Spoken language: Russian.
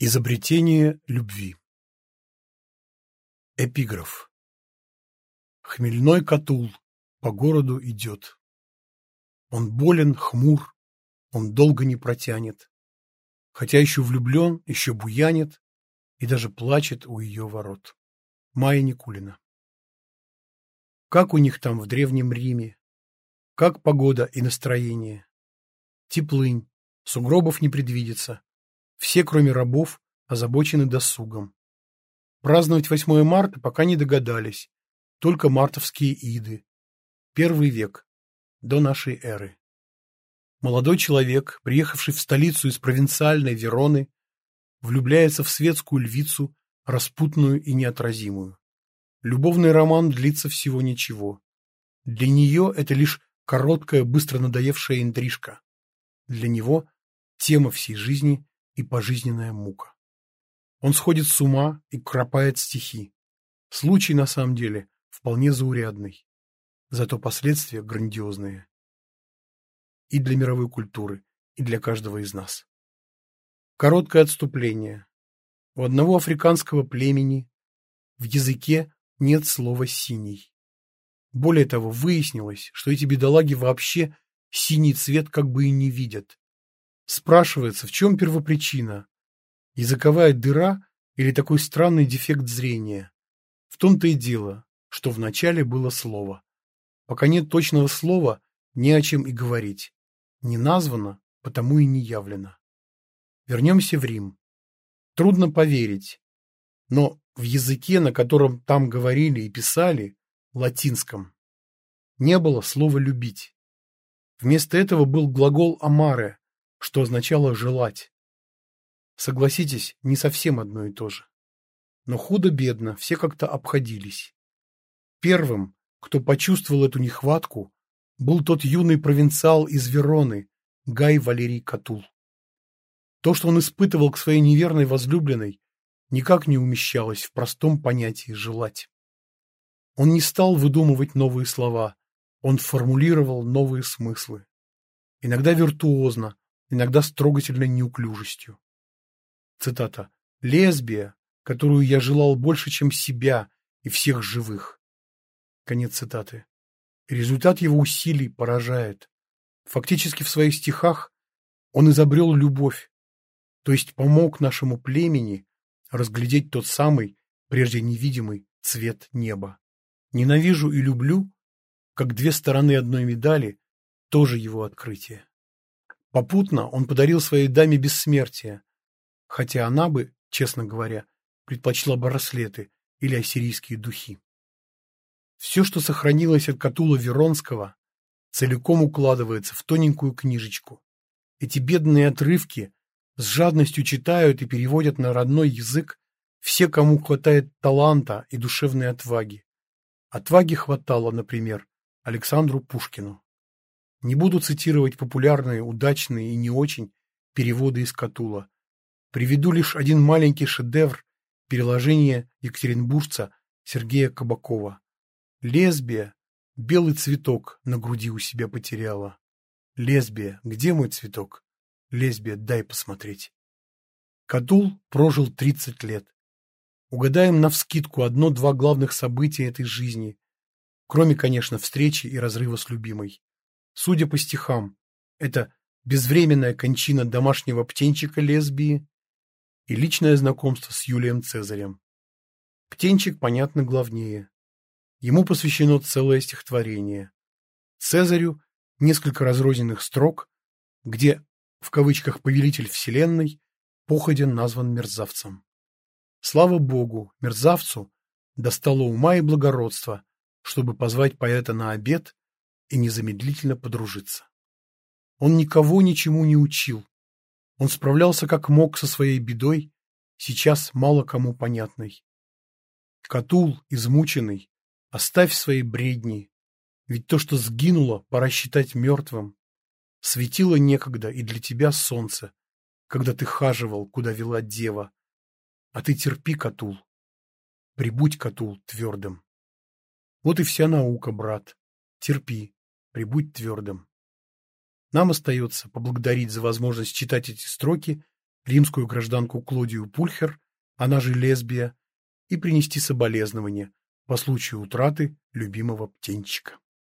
Изобретение любви Эпиграф Хмельной Катул по городу идет. Он болен, хмур, он долго не протянет. Хотя еще влюблен, еще буянит и даже плачет у ее ворот. Майя Никулина Как у них там в Древнем Риме? Как погода и настроение? Теплынь, сугробов не предвидится. Все, кроме рабов, озабочены досугом. Праздновать 8 марта пока не догадались, только мартовские иды. Первый век, до нашей эры. Молодой человек, приехавший в столицу из провинциальной Вероны, влюбляется в светскую львицу, распутную и неотразимую. Любовный роман длится всего ничего. Для нее это лишь короткая, быстро надоевшая интрижка. Для него – тема всей жизни и пожизненная мука. Он сходит с ума и кропает стихи. Случай, на самом деле, вполне заурядный. Зато последствия грандиозные. И для мировой культуры, и для каждого из нас. Короткое отступление. У одного африканского племени в языке нет слова «синий». Более того, выяснилось, что эти бедолаги вообще синий цвет как бы и не видят. Спрашивается, в чем первопричина? Языковая дыра или такой странный дефект зрения? В том-то и дело, что вначале было слово. Пока нет точного слова, не о чем и говорить. Не названо, потому и не явлено. Вернемся в Рим. Трудно поверить, но в языке, на котором там говорили и писали, латинском, не было слова «любить». Вместо этого был глагол «амаре», что означало «желать». Согласитесь, не совсем одно и то же. Но худо-бедно все как-то обходились. Первым, кто почувствовал эту нехватку, был тот юный провинциал из Вероны, Гай Валерий Катул. То, что он испытывал к своей неверной возлюбленной, никак не умещалось в простом понятии «желать». Он не стал выдумывать новые слова, он формулировал новые смыслы. Иногда виртуозно, иногда с трогательной неуклюжестью. Цитата. «Лесбия, которую я желал больше, чем себя и всех живых». Конец цитаты. Результат его усилий поражает. Фактически в своих стихах он изобрел любовь, то есть помог нашему племени разглядеть тот самый, прежде невидимый, цвет неба. Ненавижу и люблю, как две стороны одной медали, тоже его открытие. Попутно он подарил своей даме бессмертие, хотя она бы, честно говоря, предпочла браслеты или ассирийские духи. Все, что сохранилось от Катула Веронского, целиком укладывается в тоненькую книжечку. Эти бедные отрывки с жадностью читают и переводят на родной язык все, кому хватает таланта и душевной отваги. Отваги хватало, например, Александру Пушкину. Не буду цитировать популярные, удачные и не очень переводы из Катула. Приведу лишь один маленький шедевр переложения екатеринбуржца Сергея Кабакова. Лесбия белый цветок на груди у себя потеряла. Лесбия, где мой цветок? Лесбия, дай посмотреть. Катул прожил 30 лет. Угадаем навскидку одно-два главных события этой жизни, кроме, конечно, встречи и разрыва с любимой. Судя по стихам, это безвременная кончина домашнего птенчика лесбии и личное знакомство с Юлием Цезарем. Птенчик, понятно, главнее. Ему посвящено целое стихотворение. Цезарю несколько разрозненных строк, где, в кавычках, «повелитель вселенной» походен назван мерзавцем. Слава богу, мерзавцу достало ума и благородства, чтобы позвать поэта на обед и незамедлительно подружиться. Он никого ничему не учил. Он справлялся как мог со своей бедой, сейчас мало кому понятной. Катул, измученный, оставь свои бредни, ведь то, что сгинуло, пора считать мертвым. Светило некогда и для тебя солнце, когда ты хаживал, куда вела дева. А ты терпи, Катул. Прибудь, Катул, твердым. Вот и вся наука, брат. Терпи прибудь твердым. Нам остается поблагодарить за возможность читать эти строки римскую гражданку Клодию Пульхер, она же лесбия, и принести соболезнования по случаю утраты любимого птенчика.